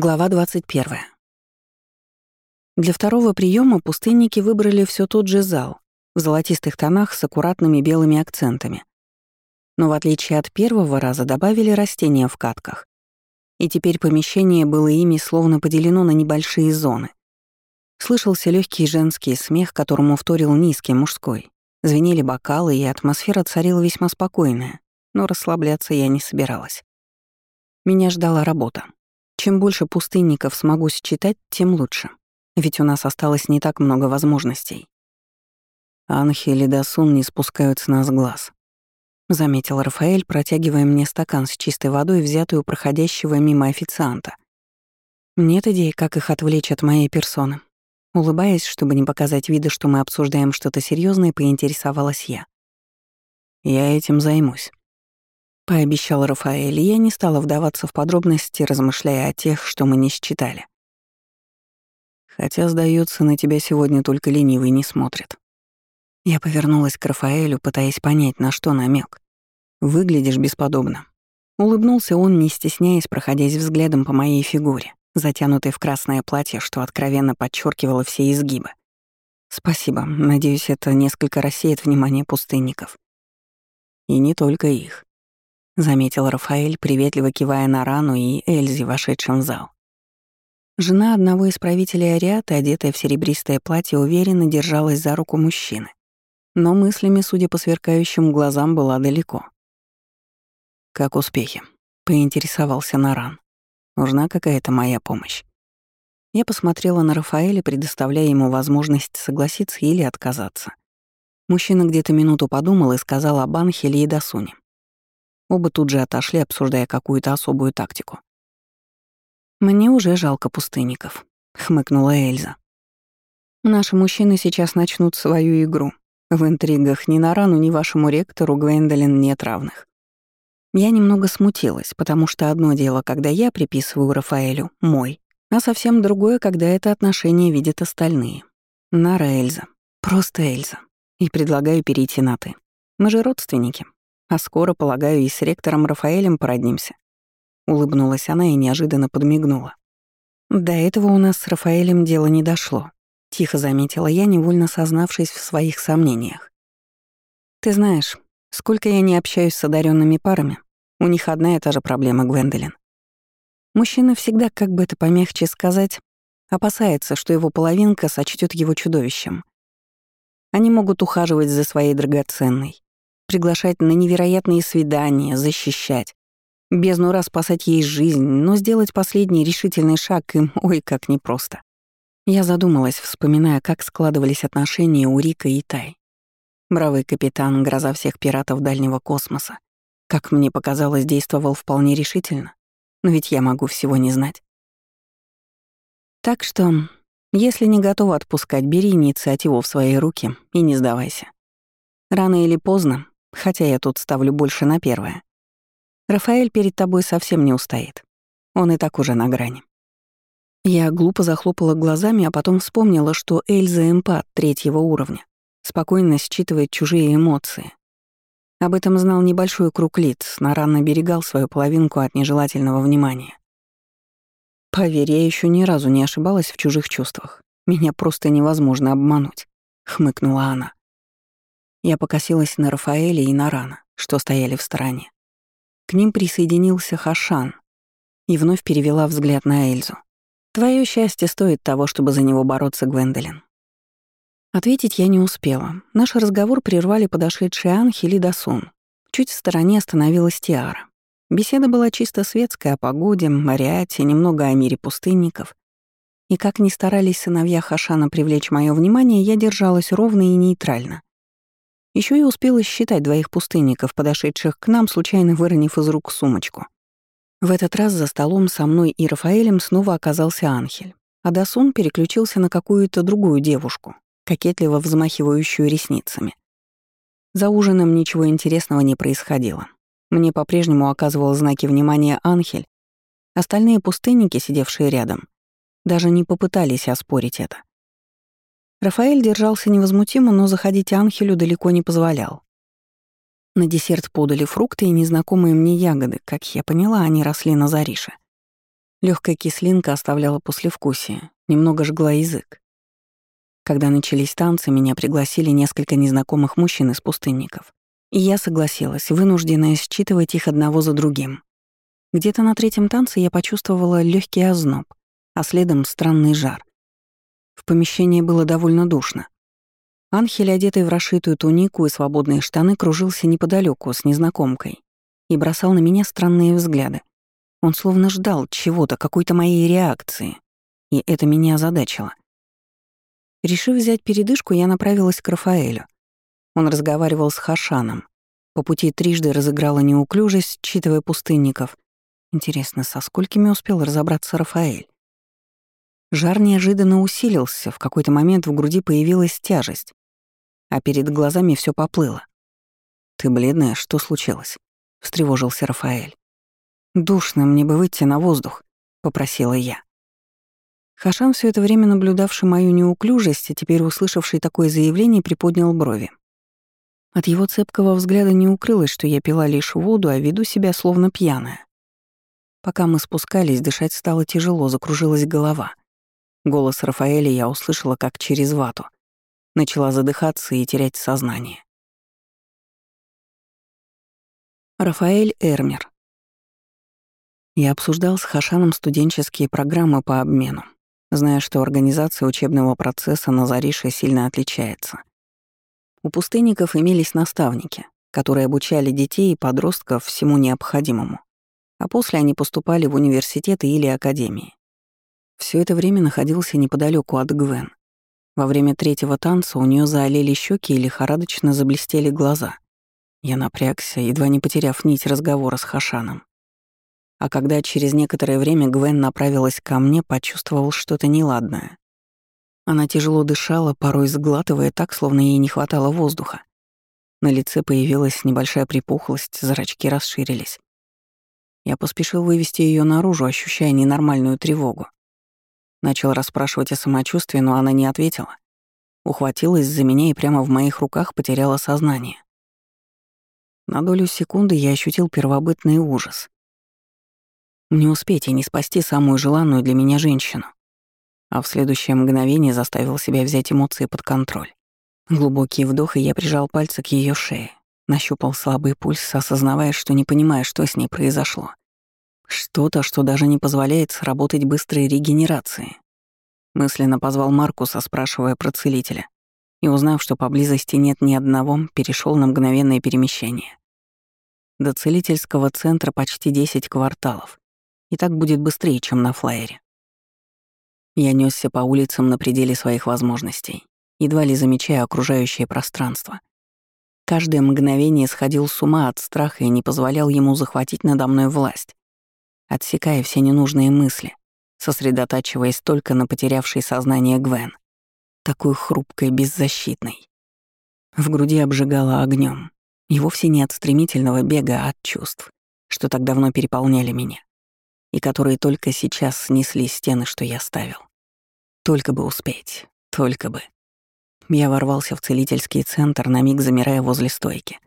Глава 21. Для второго приема пустынники выбрали все тот же зал, в золотистых тонах с аккуратными белыми акцентами. Но в отличие от первого раза добавили растения в катках. И теперь помещение было ими словно поделено на небольшие зоны. Слышался легкий женский смех, которому вторил низкий мужской. Звенели бокалы, и атмосфера царила весьма спокойная, но расслабляться я не собиралась. Меня ждала работа. Чем больше пустынников смогу считать, тем лучше. Ведь у нас осталось не так много возможностей. Анхель и Дасун не спускают с нас глаз. Заметил Рафаэль, протягивая мне стакан с чистой водой, взятую проходящего мимо официанта. Нет идей, как их отвлечь от моей персоны. Улыбаясь, чтобы не показать вида, что мы обсуждаем что-то серьезное, поинтересовалась я. Я этим займусь. Пообещал Рафаэль, и я не стала вдаваться в подробности, размышляя о тех, что мы не считали. Хотя, сдается, на тебя сегодня только ленивый не смотрит. Я повернулась к Рафаэлю, пытаясь понять, на что намек. Выглядишь бесподобно. Улыбнулся он, не стесняясь, проходясь взглядом по моей фигуре, затянутой в красное платье, что откровенно подчеркивало все изгибы. Спасибо. Надеюсь, это несколько рассеет внимание пустынников. И не только их заметил Рафаэль, приветливо кивая на рану и Эльзи, вошедшим в зал. Жена одного из правителей Ариаты, одетая в серебристое платье, уверенно держалась за руку мужчины. Но мыслями, судя по сверкающим глазам, была далеко. «Как успехи?» — поинтересовался Наран. «Нужна какая-то моя помощь?» Я посмотрела на Рафаэля, предоставляя ему возможность согласиться или отказаться. Мужчина где-то минуту подумал и сказал об Анхеле и Дасуне. Оба тут же отошли, обсуждая какую-то особую тактику. «Мне уже жалко пустынников», — хмыкнула Эльза. «Наши мужчины сейчас начнут свою игру. В интригах ни на рану, ни вашему ректору Гвендолин нет равных». Я немного смутилась, потому что одно дело, когда я приписываю Рафаэлю «мой», а совсем другое, когда это отношение видят остальные. Нара Эльза. Просто Эльза. И предлагаю перейти на «ты». Мы же родственники, а скоро, полагаю, и с ректором Рафаэлем породнимся. Улыбнулась она и неожиданно подмигнула. До этого у нас с Рафаэлем дело не дошло. Тихо заметила я, невольно сознавшись в своих сомнениях. Ты знаешь, сколько я не общаюсь с одаренными парами, у них одна и та же проблема, Гвендолин. Мужчина всегда, как бы это помягче сказать, опасается, что его половинка сочтет его чудовищем. Они могут ухаживать за своей драгоценной, приглашать на невероятные свидания, защищать. Бездну раз спасать ей жизнь, но сделать последний решительный шаг им, ой, как непросто. Я задумалась, вспоминая, как складывались отношения у Рика и Тай. Бравый капитан, гроза всех пиратов дальнего космоса. Как мне показалось, действовал вполне решительно. Но ведь я могу всего не знать. Так что, если не готова отпускать, бери инициативу в свои руки и не сдавайся. Рано или поздно хотя я тут ставлю больше на первое. Рафаэль перед тобой совсем не устоит. Он и так уже на грани. Я глупо захлопала глазами, а потом вспомнила, что Эльза эмпат третьего уровня, спокойно считывает чужие эмоции. Об этом знал небольшой круг лиц, наранно берегал свою половинку от нежелательного внимания. Поверь, я еще ни разу не ошибалась в чужих чувствах. Меня просто невозможно обмануть, хмыкнула она. Я покосилась на Рафаэля и на Рана, что стояли в стороне. К ним присоединился Хашан и вновь перевела взгляд на Эльзу. «Твое счастье стоит того, чтобы за него бороться, Гвендолин». Ответить я не успела. Наш разговор прервали подошедшие Анхель и Дасун. Чуть в стороне остановилась Тиара. Беседа была чисто светская о погоде, Мариате, немного о мире пустынников. И как ни старались сыновья Хашана привлечь мое внимание, я держалась ровно и нейтрально. Еще и успела считать двоих пустынников, подошедших к нам, случайно выронив из рук сумочку. В этот раз за столом со мной и Рафаэлем снова оказался Анхель, а Дасун переключился на какую-то другую девушку, кокетливо взмахивающую ресницами. За ужином ничего интересного не происходило. Мне по-прежнему оказывал знаки внимания Анхель. Остальные пустынники, сидевшие рядом, даже не попытались оспорить это. Рафаэль держался невозмутимо, но заходить Анхелю далеко не позволял. На десерт подали фрукты и незнакомые мне ягоды. Как я поняла, они росли на Зарише. Легкая кислинка оставляла послевкусие, немного жгла язык. Когда начались танцы, меня пригласили несколько незнакомых мужчин из пустынников. И я согласилась, вынужденная считывать их одного за другим. Где-то на третьем танце я почувствовала легкий озноб, а следом странный жар. В помещении было довольно душно. Анхель, одетый в расшитую тунику и свободные штаны, кружился неподалеку с незнакомкой и бросал на меня странные взгляды. Он словно ждал чего-то, какой-то моей реакции, и это меня озадачило. Решив взять передышку, я направилась к Рафаэлю. Он разговаривал с Хашаном. По пути трижды разыграла неуклюжесть, считывая пустынников. Интересно, со сколькими успел разобраться Рафаэль? Жар неожиданно усилился, в какой-то момент в груди появилась тяжесть, а перед глазами все поплыло. «Ты бледная, что случилось?» — встревожился Рафаэль. «Душно, мне бы выйти на воздух», — попросила я. Хашан, все это время наблюдавший мою неуклюжесть, и теперь услышавший такое заявление, приподнял брови. От его цепкого взгляда не укрылось, что я пила лишь воду, а веду себя словно пьяная. Пока мы спускались, дышать стало тяжело, закружилась голова. Голос Рафаэля я услышала как через вату. Начала задыхаться и терять сознание. Рафаэль Эрмер. Я обсуждал с Хашаном студенческие программы по обмену, зная, что организация учебного процесса на Зарише сильно отличается. У пустынников имелись наставники, которые обучали детей и подростков всему необходимому, а после они поступали в университеты или академии. Все это время находился неподалеку от Гвен. Во время третьего танца у нее заолели щеки и лихорадочно заблестели глаза. Я напрягся, едва не потеряв нить разговора с Хашаном. А когда через некоторое время Гвен направилась ко мне, почувствовал что-то неладное. Она тяжело дышала, порой сглатывая так, словно ей не хватало воздуха. На лице появилась небольшая припухлость, зрачки расширились. Я поспешил вывести ее наружу, ощущая ненормальную тревогу. Начал расспрашивать о самочувствии, но она не ответила. Ухватилась за меня и прямо в моих руках потеряла сознание. На долю секунды я ощутил первобытный ужас. Не успеть и не спасти самую желанную для меня женщину. А в следующее мгновение заставил себя взять эмоции под контроль. Глубокий вдох, и я прижал пальцы к ее шее. Нащупал слабый пульс, осознавая, что не понимая, что с ней произошло. Что-то, что даже не позволяет сработать быстрой регенерации. Мысленно позвал Маркуса, спрашивая про целителя, и, узнав, что поблизости нет ни одного, перешел на мгновенное перемещение. До целительского центра почти 10 кварталов, и так будет быстрее, чем на флайере. Я несся по улицам на пределе своих возможностей, едва ли замечая окружающее пространство. Каждое мгновение сходил с ума от страха и не позволял ему захватить надо мной власть отсекая все ненужные мысли, сосредотачиваясь только на потерявшей сознание Гвен, такой хрупкой, беззащитной. В груди обжигало огнем, и вовсе не от стремительного бега, а от чувств, что так давно переполняли меня, и которые только сейчас снесли стены, что я ставил. Только бы успеть, только бы. Я ворвался в целительский центр, на миг замирая возле стойки.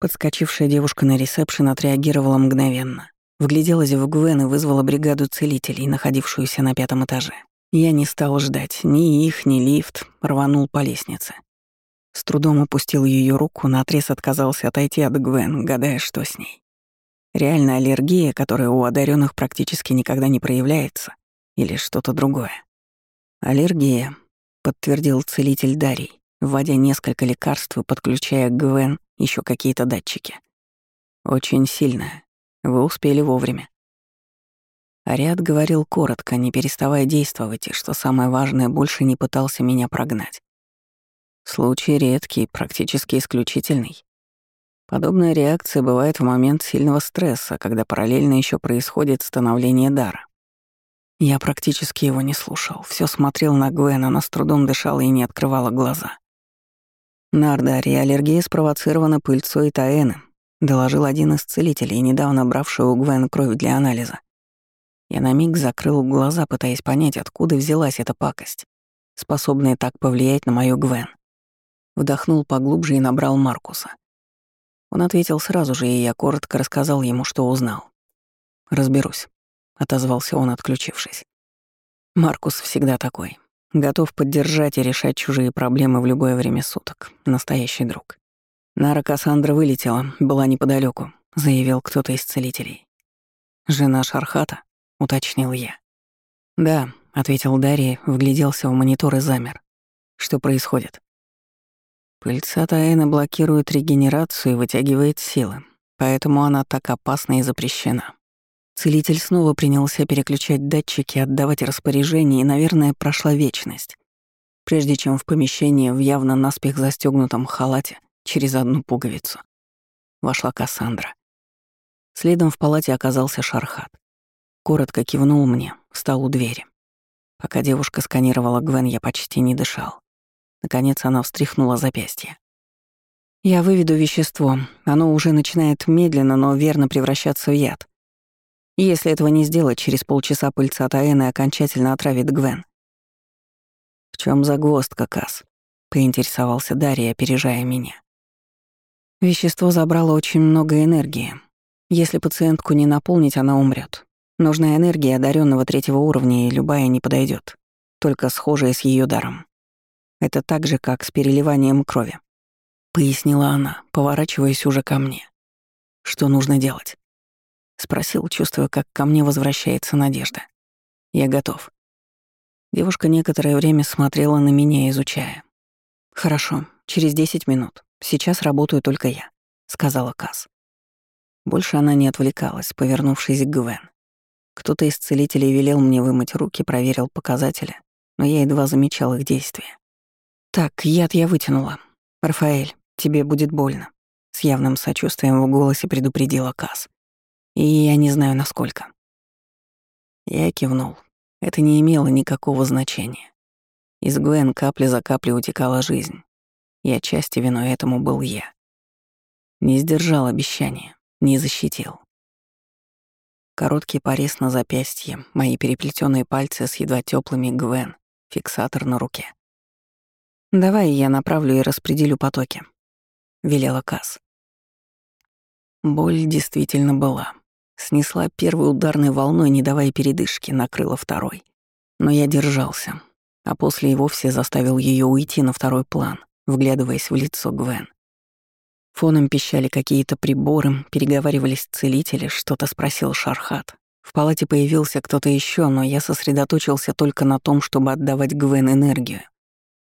Подскочившая девушка на ресепшн отреагировала мгновенно. Вгляделась в Гвен и вызвала бригаду целителей, находившуюся на пятом этаже. Я не стал ждать ни их, ни лифт, рванул по лестнице. С трудом опустил ее руку, наотрез отказался отойти от Гвен, гадая, что с ней. Реальная аллергия, которая у одаренных практически никогда не проявляется, или что-то другое. Аллергия, подтвердил целитель Дарий, вводя несколько лекарств и подключая к Гвен еще какие-то датчики. Очень сильная, вы успели вовремя. Ариад говорил коротко, не переставая действовать, и, что самое важное, больше не пытался меня прогнать. Случай редкий, практически исключительный. Подобная реакция бывает в момент сильного стресса, когда параллельно еще происходит становление дара. Я практически его не слушал, все смотрел на Гвен, она с трудом дышала и не открывала глаза. На Ардаре аллергия спровоцирована пыльцой таэны, доложил один из целителей, недавно бравший у Гвен кровь для анализа. Я на миг закрыл глаза, пытаясь понять, откуда взялась эта пакость, способная так повлиять на мою Гвен. Вдохнул поглубже и набрал Маркуса. Он ответил сразу же, и я коротко рассказал ему, что узнал. «Разберусь», отозвался он, отключившись. Маркус всегда такой. Готов поддержать и решать чужие проблемы в любое время суток. Настоящий друг. Нара Кассандра вылетела, была неподалеку, заявил кто-то из целителей. «Жена Шархата?» — уточнил я. «Да», — ответил Дарья, вгляделся в монитор и замер. «Что происходит?» Пыльца Таэна блокирует регенерацию и вытягивает силы, поэтому она так опасна и запрещена. Целитель снова принялся переключать датчики, отдавать распоряжения, и, наверное, прошла вечность. Прежде чем в помещение в явно наспех застегнутом халате через одну пуговицу вошла Кассандра. Следом в палате оказался Шархат. Коротко кивнул мне, встал у двери. Пока девушка сканировала Гвен, я почти не дышал. Наконец она встряхнула запястье. «Я выведу вещество. Оно уже начинает медленно, но верно превращаться в яд. Если этого не сделать, через полчаса пыльца Таэны окончательно отравит Гвен. «В чем загвоздка, Кас?» — поинтересовался Дарья, опережая меня. Вещество забрало очень много энергии. Если пациентку не наполнить, она умрет. Нужна энергия одаренного третьего уровня, и любая не подойдет, только схожая с ее даром. Это так же, как с переливанием крови. Пояснила она, поворачиваясь уже ко мне. Что нужно делать? Спросил, чувствуя, как ко мне возвращается надежда. Я готов. Девушка некоторое время смотрела на меня, изучая. «Хорошо, через десять минут. Сейчас работаю только я», — сказала Касс. Больше она не отвлекалась, повернувшись к Гвен. Кто-то из целителей велел мне вымыть руки, проверил показатели, но я едва замечал их действия. «Так, яд я вытянула. Рафаэль, тебе будет больно», — с явным сочувствием в голосе предупредила Касс. И я не знаю, насколько. Я кивнул. Это не имело никакого значения. Из Гвен капли за каплей утекала жизнь. И отчасти виной этому был я. Не сдержал обещания, не защитил. Короткий порез на запястье, мои переплетенные пальцы с едва теплыми Гвен, фиксатор на руке. «Давай я направлю и распределю потоки», — велела Касс. Боль действительно была. Снесла первой ударной волной, не давая передышки, накрыла второй. Но я держался, а после и вовсе заставил ее уйти на второй план, вглядываясь в лицо Гвен. Фоном пищали какие-то приборы, переговаривались целители, что-то спросил Шархат. В палате появился кто-то еще, но я сосредоточился только на том, чтобы отдавать Гвен энергию.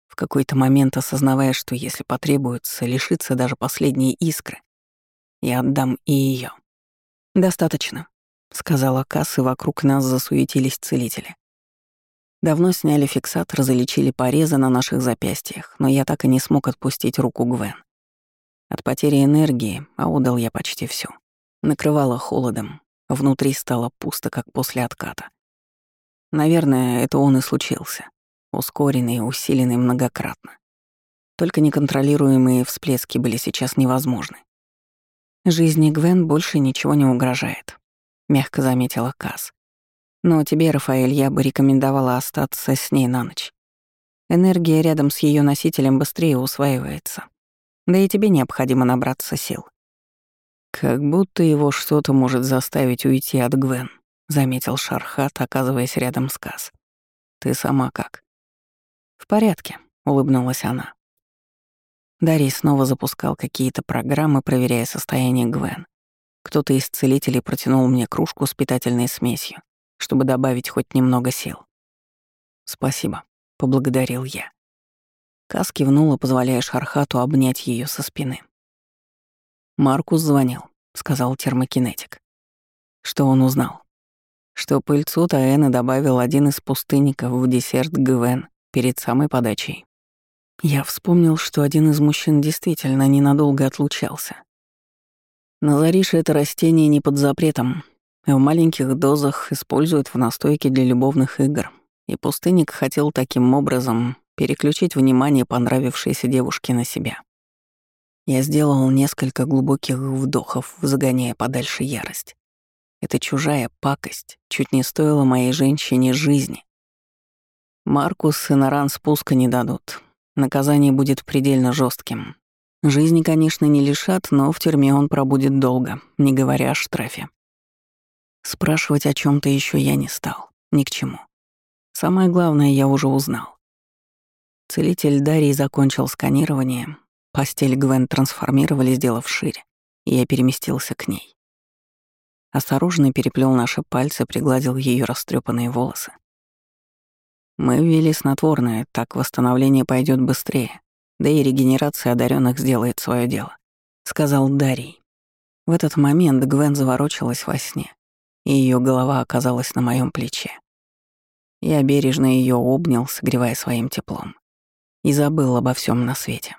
В какой-то момент осознавая, что если потребуется лишиться даже последней искры, я отдам и ее. «Достаточно», — сказала Касс, и вокруг нас засуетились целители. Давно сняли фиксатор, залечили порезы на наших запястьях, но я так и не смог отпустить руку Гвен. От потери энергии, а удал я почти всю. Накрывало холодом, внутри стало пусто, как после отката. Наверное, это он и случился. Ускоренный и усиленный многократно. Только неконтролируемые всплески были сейчас невозможны. «Жизни Гвен больше ничего не угрожает», — мягко заметила Касс. «Но тебе, Рафаэль, я бы рекомендовала остаться с ней на ночь. Энергия рядом с ее носителем быстрее усваивается. Да и тебе необходимо набраться сил». «Как будто его что-то может заставить уйти от Гвен», — заметил Шархат, оказываясь рядом с Касс. «Ты сама как?» «В порядке», — улыбнулась она. Дарий снова запускал какие-то программы, проверяя состояние Гвен. Кто-то из целителей протянул мне кружку с питательной смесью, чтобы добавить хоть немного сил. «Спасибо», — поблагодарил я. Кас кивнула, позволяя Шархату обнять ее со спины. «Маркус звонил», — сказал термокинетик. Что он узнал? Что пыльцу Таэна добавил один из пустынников в десерт Гвен перед самой подачей. Я вспомнил, что один из мужчин действительно ненадолго отлучался. Назариша это растение не под запретом. В маленьких дозах используют в настойке для любовных игр. И пустынник хотел таким образом переключить внимание понравившейся девушке на себя. Я сделал несколько глубоких вдохов, загоняя подальше ярость. Эта чужая пакость чуть не стоила моей женщине жизни. Маркус и Наран спуска не дадут, Наказание будет предельно жестким. Жизни, конечно, не лишат, но в тюрьме он пробудет долго, не говоря о штрафе. Спрашивать о чем то еще я не стал. Ни к чему. Самое главное я уже узнал. Целитель Дарий закончил сканирование, постель Гвен трансформировали, сделав шире, и я переместился к ней. Осторожно переплел наши пальцы, пригладил ее растрепанные волосы. Мы ввели снотворное, так восстановление пойдет быстрее, да и регенерация одаренных сделает свое дело, сказал Дарий. В этот момент Гвен заворочилась во сне, и ее голова оказалась на моем плече. Я бережно ее обнял, согревая своим теплом, и забыл обо всем на свете.